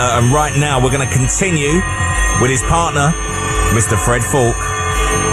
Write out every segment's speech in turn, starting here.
Uh, and right now, we're going to continue with his partner, Mr. Fred Falke.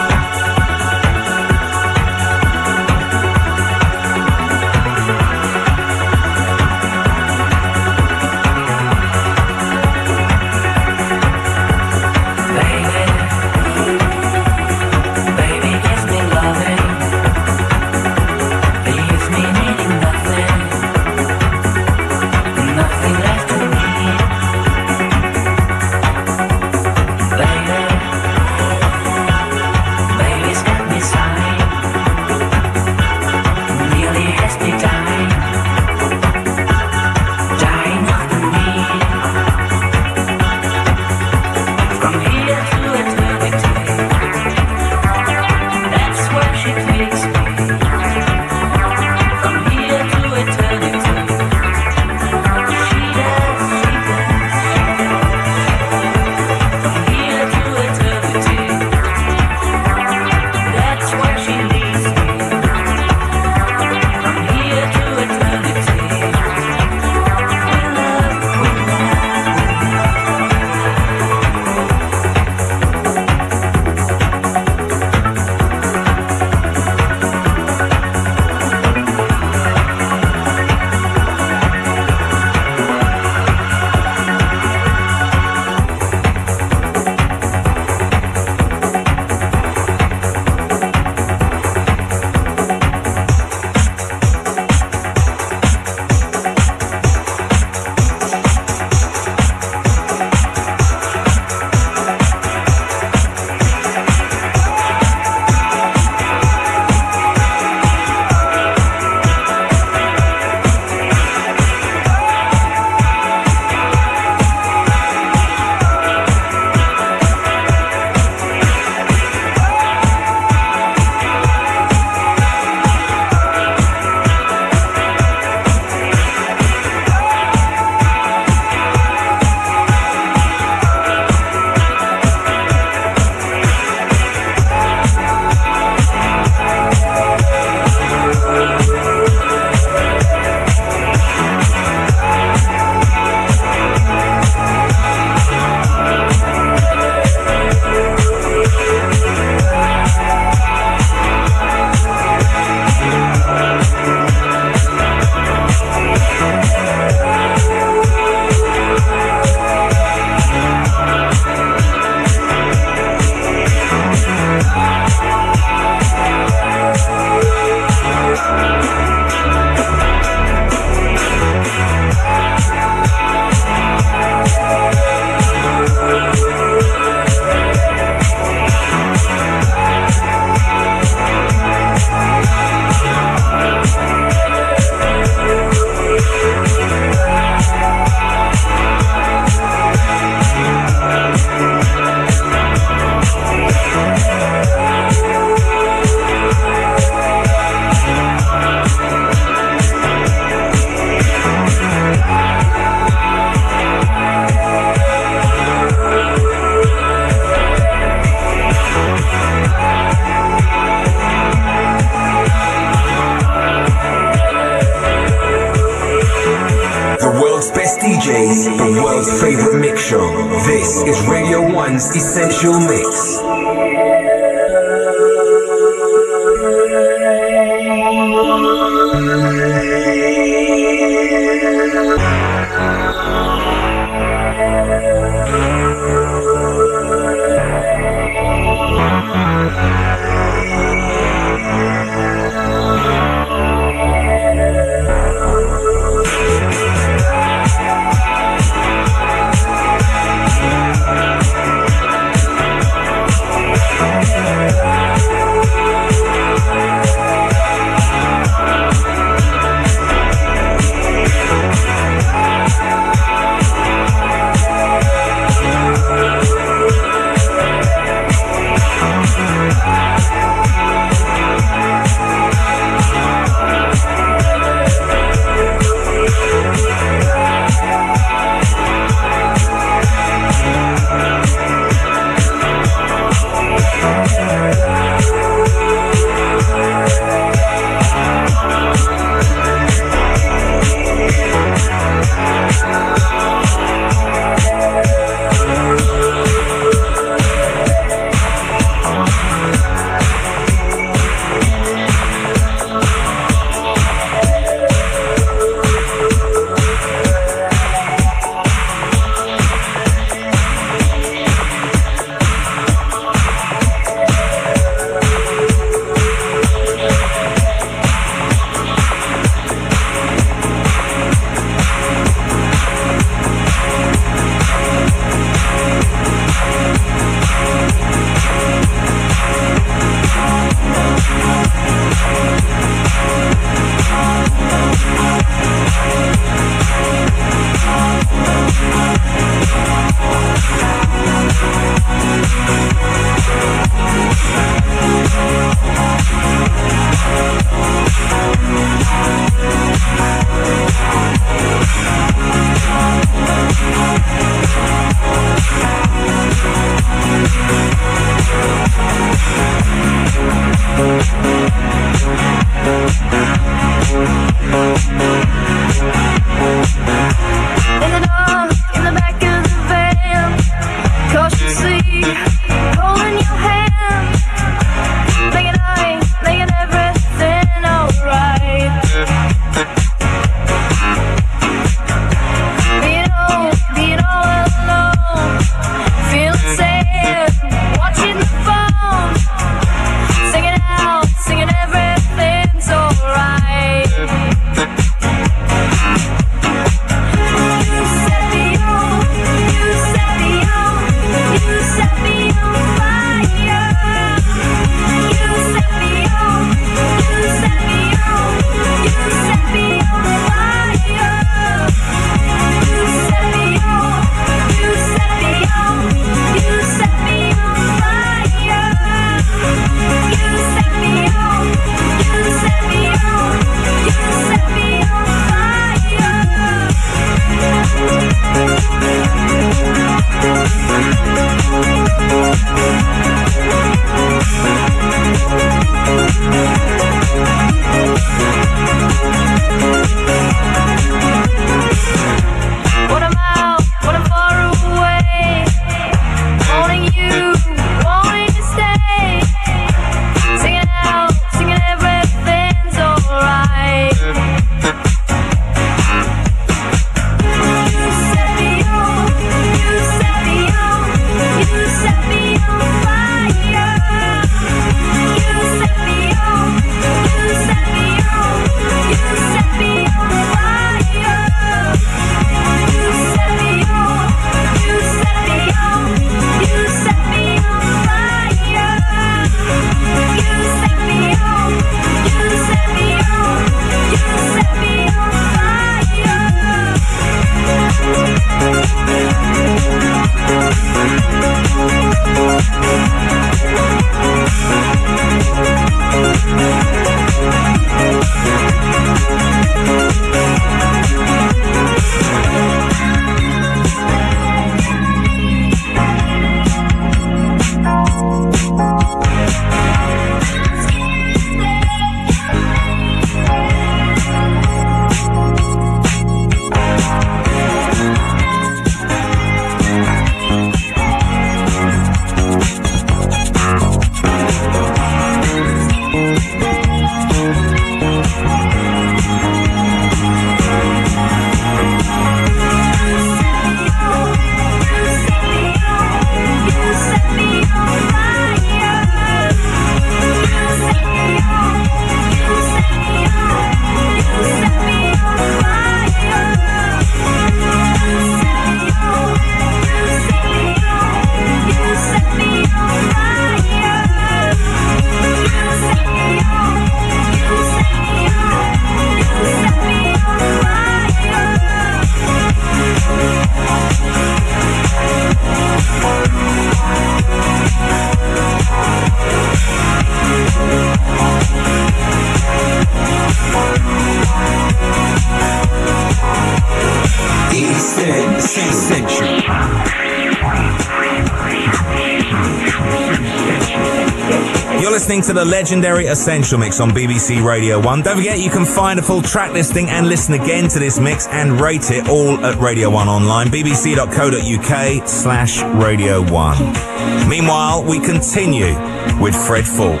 Listening to the legendary Essential Mix on BBC Radio 1. Don't forget you can find a full track listing and listen again to this mix and rate it all at Radio 1 online, bbc.co.uk slash Radio 1. Meanwhile, we continue with Fred Falke.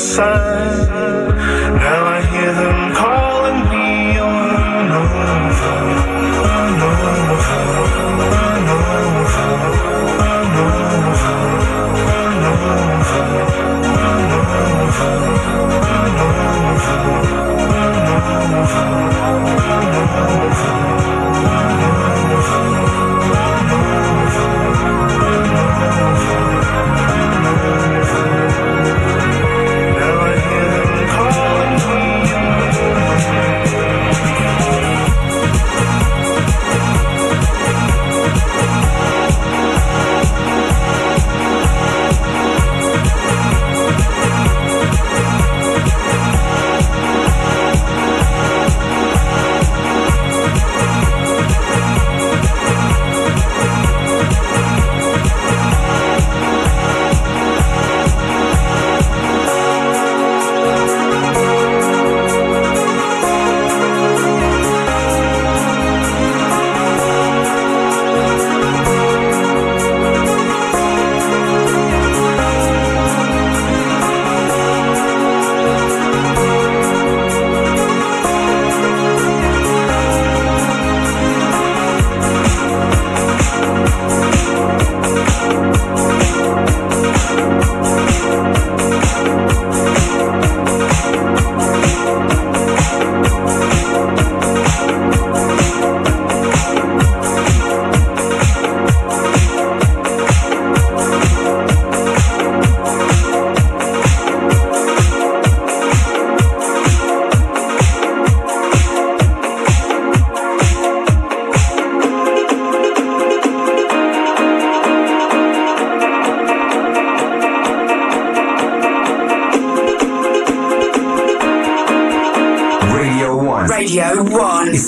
Made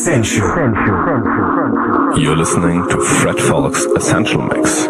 Essential. You're listening to Fred Falke's Essential Mix.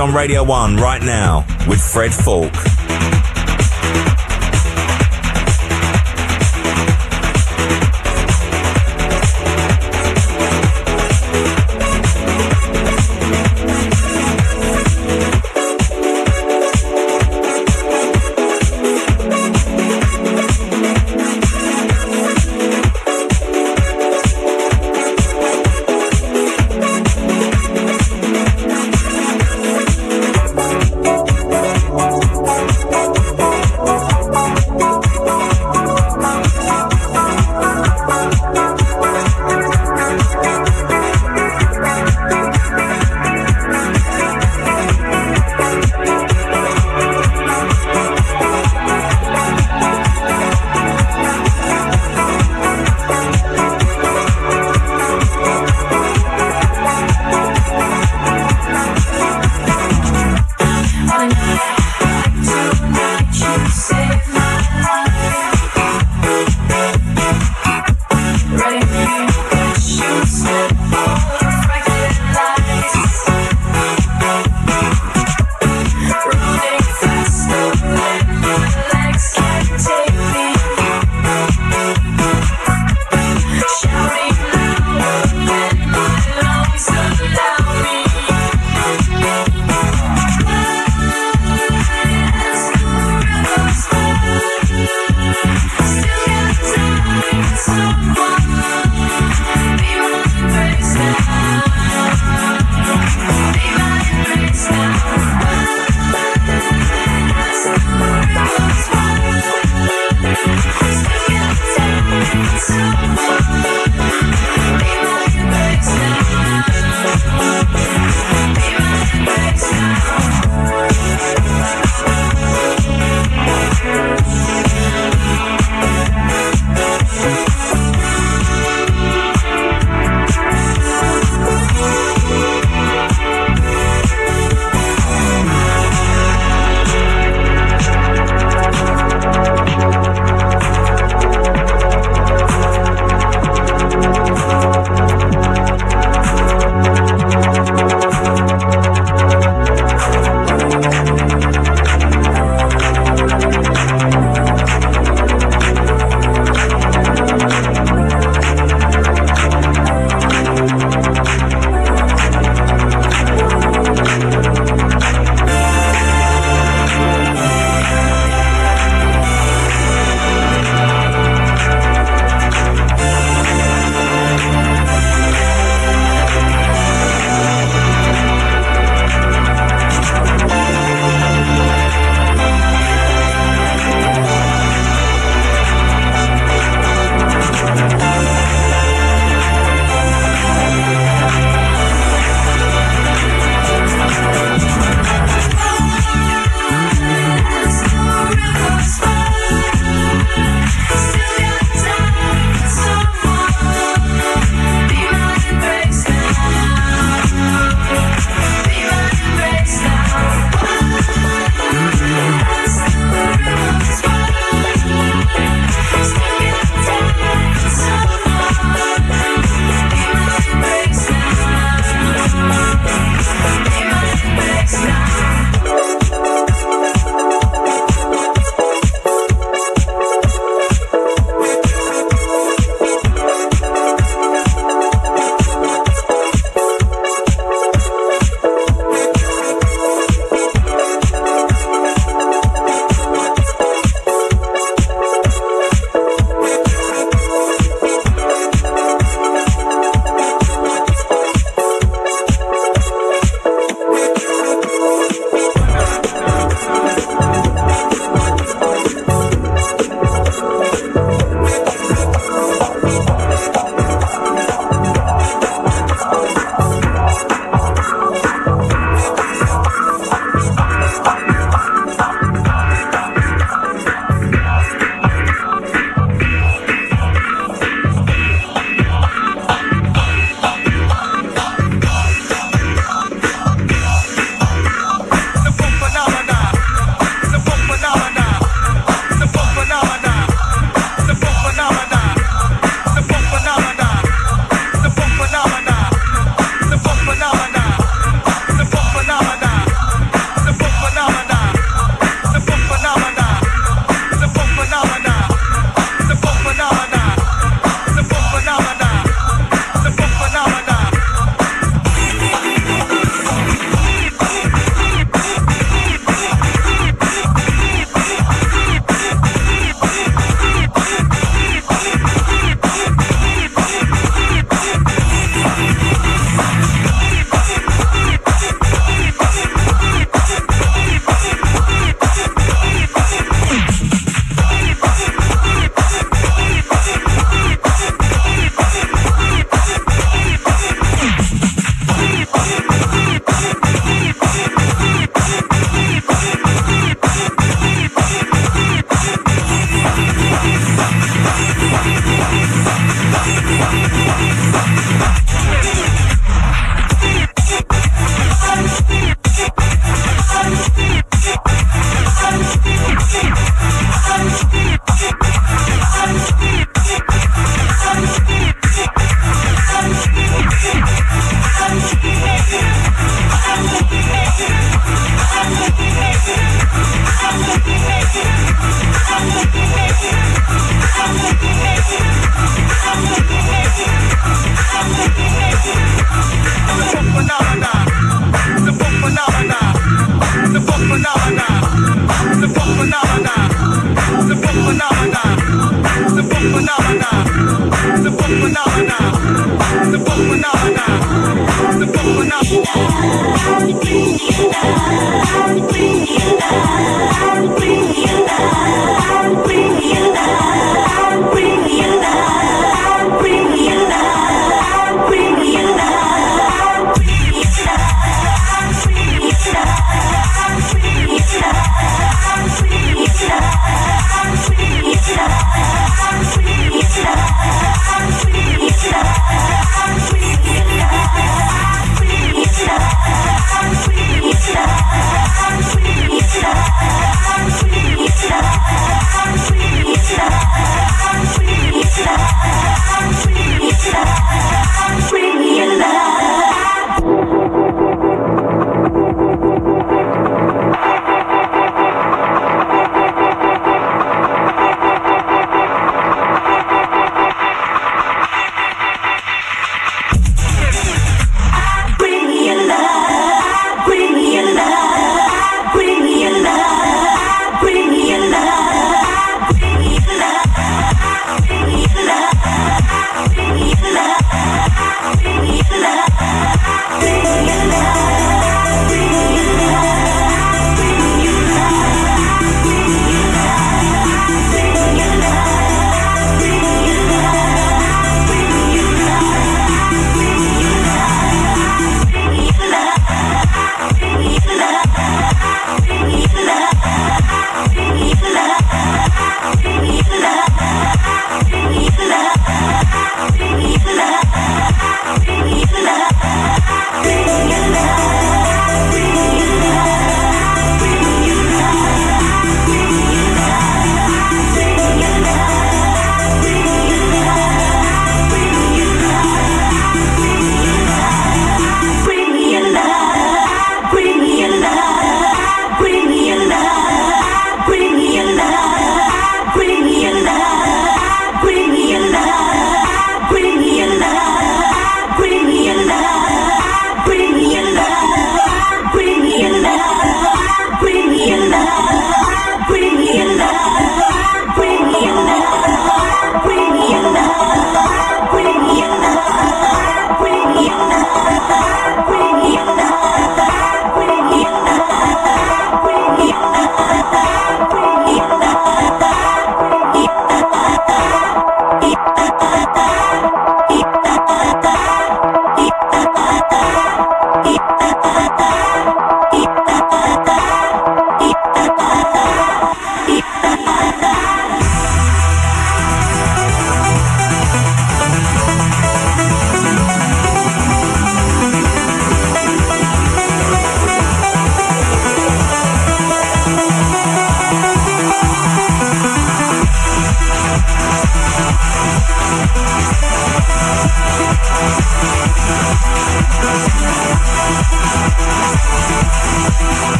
On Radio 1 right now with Fred Falke.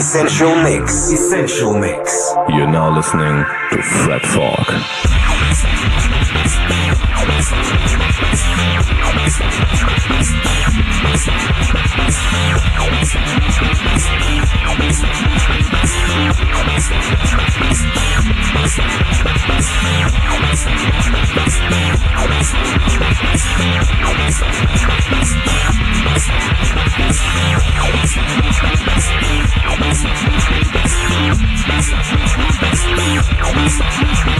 Essential Mix. Essential Mix. You're now listening to Fred Falke. Thank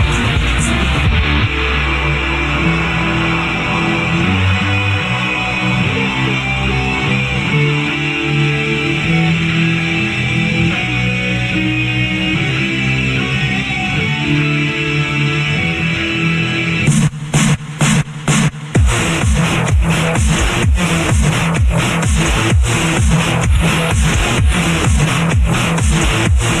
Thank you.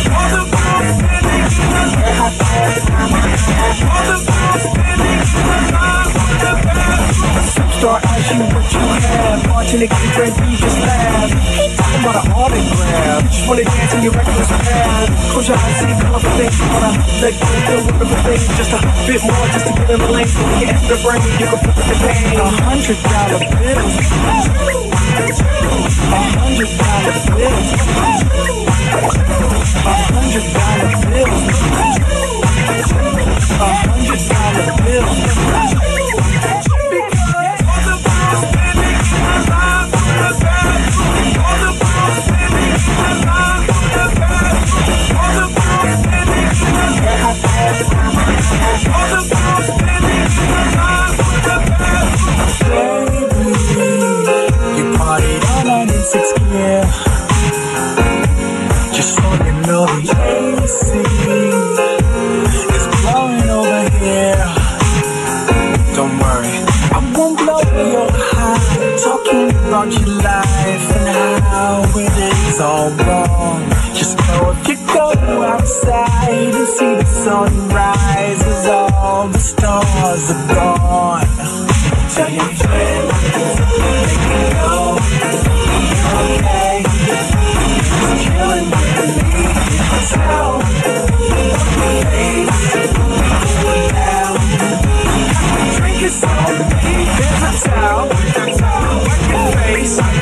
Start asking what you have. Bartender can drink, you just laugh. Keep talking about an. Just wanna dance in your reckless path. Close your eyes, see colorful things. Wanna let go of the things. Just a bit more, just to get in the lane. So we can the brain, you can flip the pain. A hundred dollar bill. A hundred dollar bill. A hundred dollar bill. A hundred dollar bill. You outside and see the sun rise as all the stars are gone. Tell your friend, go. You're okay. Killing. Drink is on me. There's a towel. Wipe your face.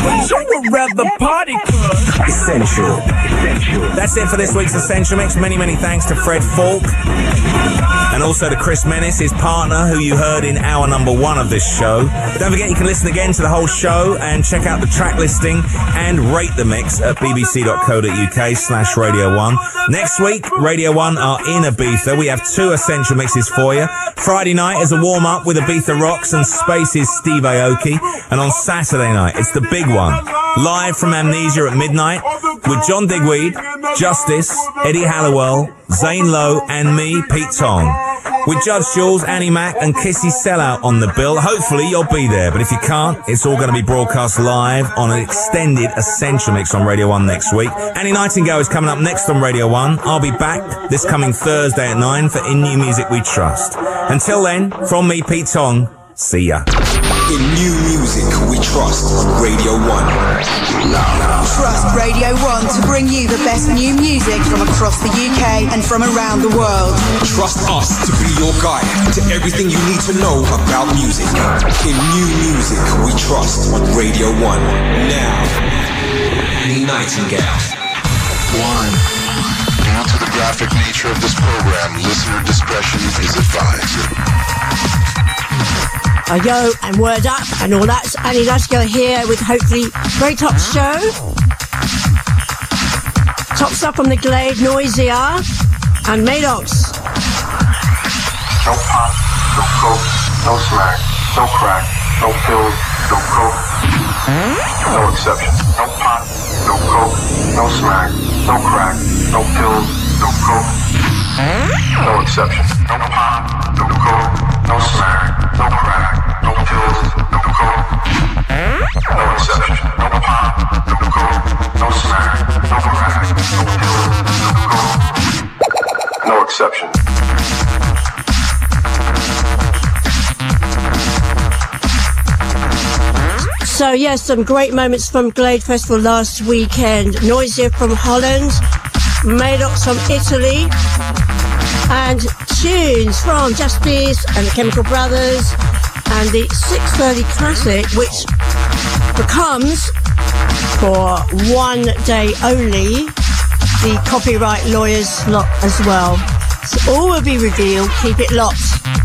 You would rather party cause Essential. That's it for this week's Essential Mix. Many, many thanks to Fred Falke and also to Chris Menace, his partner, who you heard in hour number one of this show. Don't forget you can listen again to the whole show and check out the track listing and rate the mix at bbc.co.uk slash Radio 1. Next week, Radio 1 are in Ibiza. We have two Essential Mixes for you. Friday night is a warm-up with Ibiza Rocks and Space's Steve Aoki. And on Saturday night, it's the big one. Live from Amnesia at midnight with John Digweed, Justice, Eddie Halliwell, Zane Lowe, and me, Pete Tong. With Judge Jules, Annie Mac, and Kissy Sellout on the bill. Hopefully you'll be there, but if you can't, it's all going to be broadcast live on an extended Essential Mix on Radio 1 next week. Annie Nightingale is coming up next on Radio 1. I'll be back this coming Thursday at 9 for In New Music We Trust. Until then, from me, Pete Tong, see ya. In new music, trust Radio 1. Trust Radio 1 to bring you the best new music from across the UK and from around the world. Trust us to be your guide to everything you need to know about music. In new music, we trust Radio 1. Now, Lee Nightingale. One. Due to the graphic nature of this program, listener discretion is advised. Uh, yo, and word up, and all that. Annie Nightingale here with hopefully very top show. Top stuff from the Glade, Noisia, and Madox. No pop, no coke, no smack, no crack, no pills, no coke. No exception. No pot, no coke, no smack, no crack, no pills, no coke. No exception. No pot, no coke, no smack, no crack, So, yes, some great moments from Glade Festival last weekend. Noisia from Holland, Madox from Italy, and tunes from Justice and the Chemical Brothers, and the 630 Classic, which becomes, for one day only, the copyright lawyer's lot as well. So all will be revealed. Keep it locked.